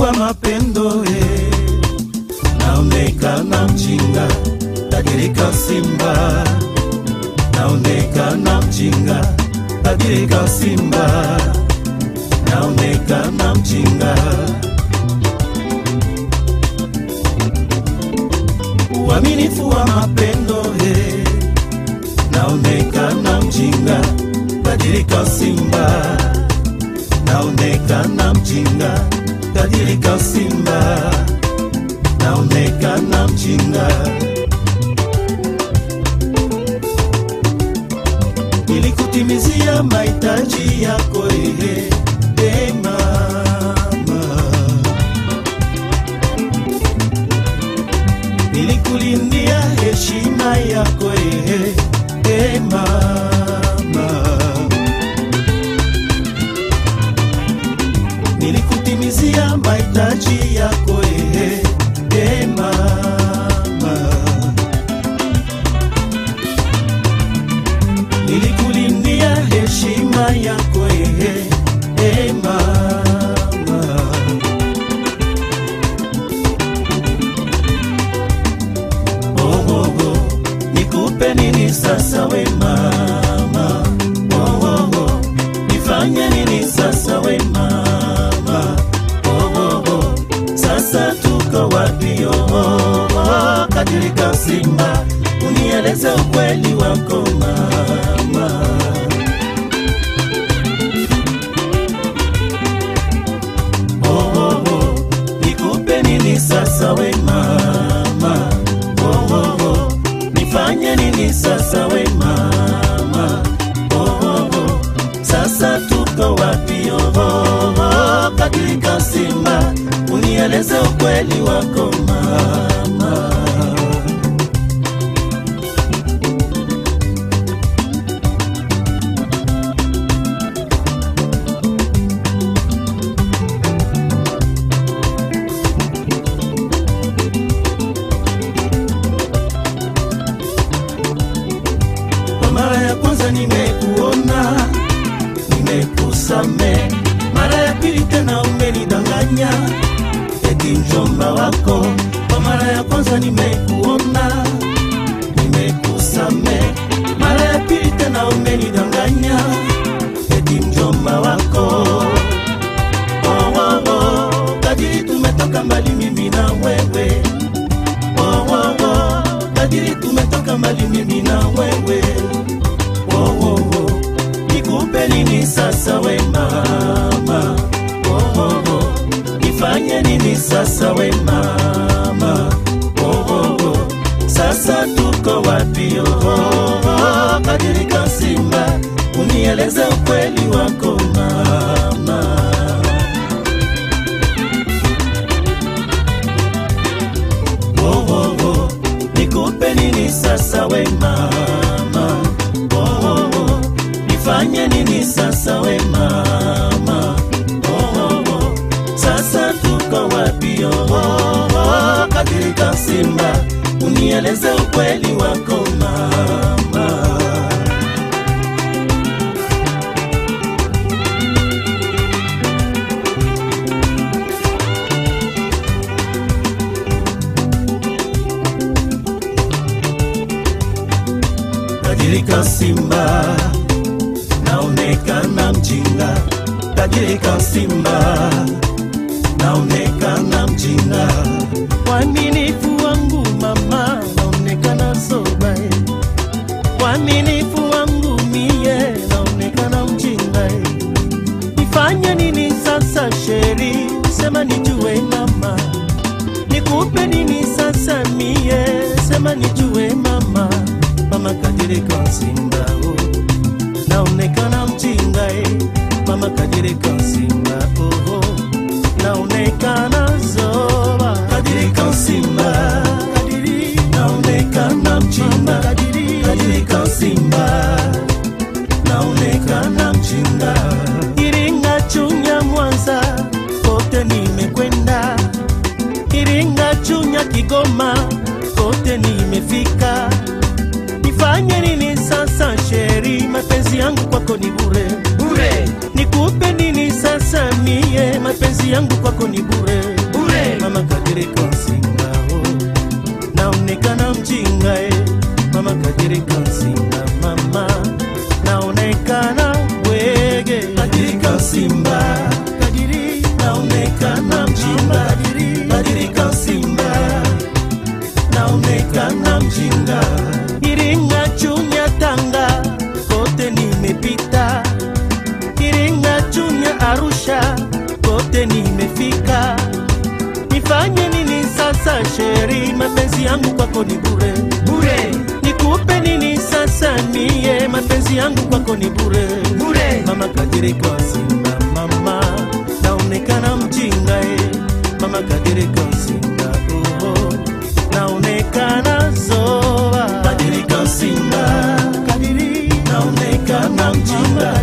wa mapendo eh. naonekana mjinga tajirika simba. Naonekana mjinga tajirika simba. Naonekana mjinga. Uaminifu wa mapendo he naonekana mjinga tajirika simba. Naonekana mjinga tajirika simba naonekana mjinga nilikutimizia mahitaji yako ehe e mama. Nilikulindia heshima yako ehe e mama mahitaji yako ehe e mama nilikulindia heshima yako ukweli wako mama oh, oh, oh. nikupe nini sasa we mama oh, oh, oh. nifanye nini sasa we mama oh, oh, oh. sasa tuko wapi oh, oh, oh. katika simba unieleze ukweli wako mama alimento. Unieleze ukweli wako mama oh, oh, oh. nikupe nini sasa we mama oh, oh, oh. nifanye nini sasa we mama oh, oh, oh. sasa tuko wapi oh, oh, oh. kadirika simba unieleze ukweli wako mama tajirika simba naonekana mjinga tajirika simba naonekana mjinga mama kadirika simba oh. naonekana mjinga eh. mama kadirika simba oh, oh. naonekana zoba kadirika simba kadiri naonekana mjinga kadiri kadirika simba naonekana mjinga iringa chunya mwanza kote nimekwenda iringa chunya kigoma kote nimefika mapenzi yangu kwako ni bure. Bure. Nikupe nini sasa mie? Mapenzi yangu kwako ni bure. Bure. mama Kadiri nsinga oh. naonekana mjinga eh. mama Kadiri Kansinga, mama. Naonekana wege. Kadiri simba kadiri naonekana mjinga. Kadiri, Kadiri simba naonekana mjinga. Iringa kote nimepita iringa chunya arusha. Kote nimefika. Nifanye nini sasa sheri? Mapenzi yangu kwako ni bure. Bure. Nikupe nini sasa mie mapenzi yangu kwako ni bure. Bure. Mama kadiri kwa simba mama. Naonekana mjinga eh. mama kadiri kwa simba number.